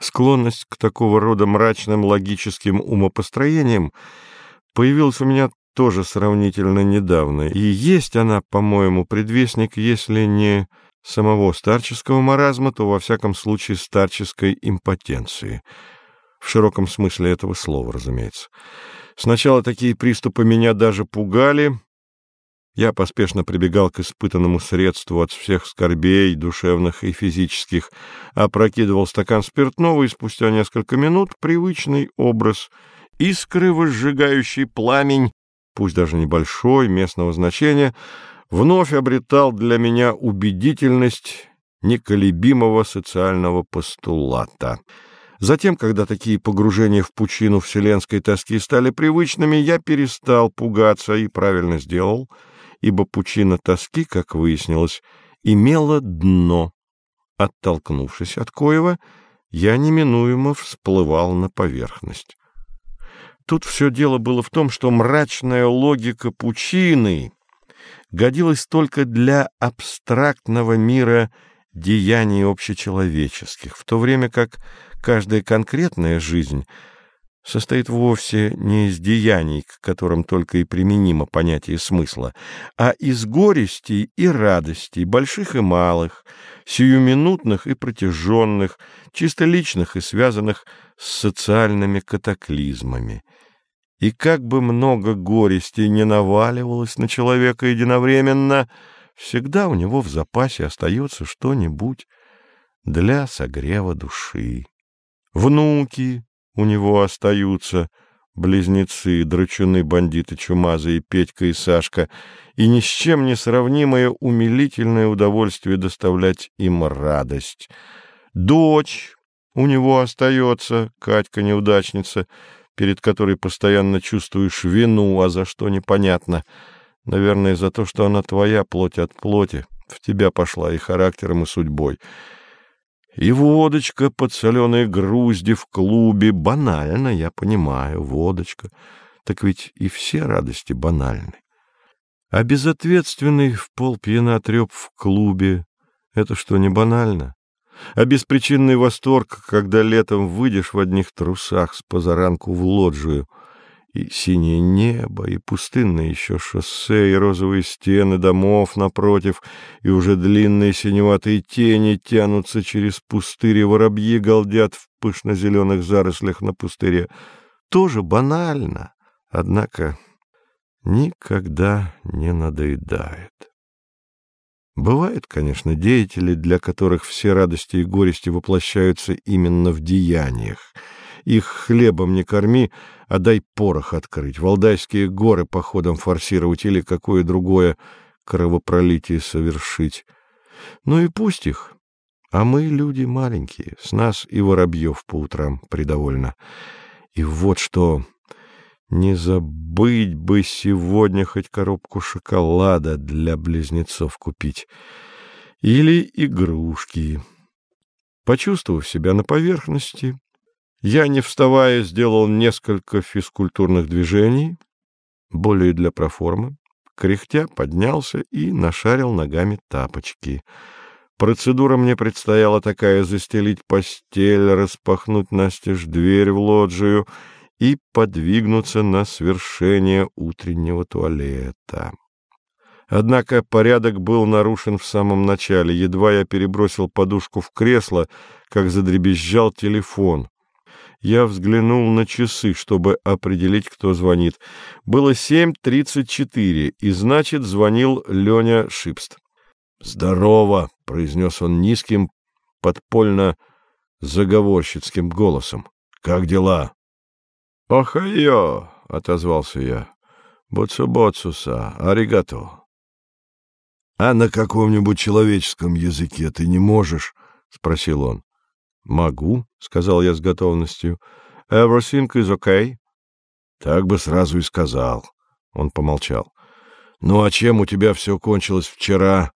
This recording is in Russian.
Склонность к такого рода мрачным логическим умопостроениям появилась у меня тоже сравнительно недавно, и есть она, по-моему, предвестник, если не самого старческого маразма, то, во всяком случае, старческой импотенции. В широком смысле этого слова, разумеется. Сначала такие приступы меня даже пугали, я поспешно прибегал к испытанному средству от всех скорбей, душевных и физических, опрокидывал стакан спиртного, и спустя несколько минут привычный образ искры, возжигающий пламень, пусть даже небольшой, местного значения, вновь обретал для меня убедительность неколебимого социального постулата. Затем, когда такие погружения в пучину вселенской тоски стали привычными, я перестал пугаться и правильно сделал — ибо пучина тоски, как выяснилось, имела дно. Оттолкнувшись от Коева, я неминуемо всплывал на поверхность. Тут все дело было в том, что мрачная логика пучины годилась только для абстрактного мира деяний общечеловеческих, в то время как каждая конкретная жизнь — состоит вовсе не из деяний, к которым только и применимо понятие смысла, а из горестей и радостей, больших и малых, сиюминутных и протяженных, чисто личных и связанных с социальными катаклизмами. И как бы много горестей не наваливалось на человека единовременно, всегда у него в запасе остается что-нибудь для согрева души. Внуки, у него остаются близнецы, драчуны, бандиты, чумазы Петька и Сашка, и ни с чем не сравнимое умилительное удовольствие доставлять им радость. Дочь у него остается, Катька-неудачница, перед которой постоянно чувствуешь вину, а за что непонятно. Наверное, за то, что она твоя плоть от плоти, в тебя пошла и характером, и судьбой. И водочка под соленые грузди в клубе. Банально, я понимаю, водочка. Так ведь и все радости банальны. А безответственный в полпьяна треп в клубе — это что, не банально? А беспричинный восторг, когда летом выйдешь в одних трусах с позаранку в лоджию — и синее небо, и пустынное еще шоссе, и розовые стены домов напротив, и уже длинные синеватые тени тянутся через пустырь, и воробьи галдят в пышно-зеленых зарослях на пустыре. Тоже банально, однако никогда не надоедает. Бывают, конечно, деятели, для которых все радости и горести воплощаются именно в деяниях — их хлебом не корми, а дай порох открыть, Валдайские горы походом форсировать или какое другое кровопролитие совершить. Ну и пусть их. А мы люди маленькие, с нас и воробьев по утрам придовольно. И вот что... Не забыть бы сегодня хоть коробку шоколада для близнецов купить. Или игрушки. Почувствовав себя на поверхности, я, не вставая, сделал несколько физкультурных движений, более для проформы, кряхтя поднялся и нашарил ногами тапочки. Процедура мне предстояла такая — застелить постель, распахнуть настежь дверь в лоджию и подвигнуться на свершение утреннего туалета. Однако порядок был нарушен в самом начале. Едва я перебросил подушку в кресло, как задребезжал телефон я взглянул на часы, чтобы определить, кто звонит. Было 7.34, и, значит, звонил Леня Шипст. «Здорово!» — произнес он низким, подпольно заговорщицким голосом. «Как дела?» «Охайо!» — отозвался я. «Боцу-боцуса, аригато!» «А на каком-нибудь человеческом языке ты не можешь?» — спросил он. «Могу», — сказал я с готовностью. «Everything is okay?» «Так бы сразу и сказал». Он помолчал. «Ну а чем у тебя все кончилось вчера?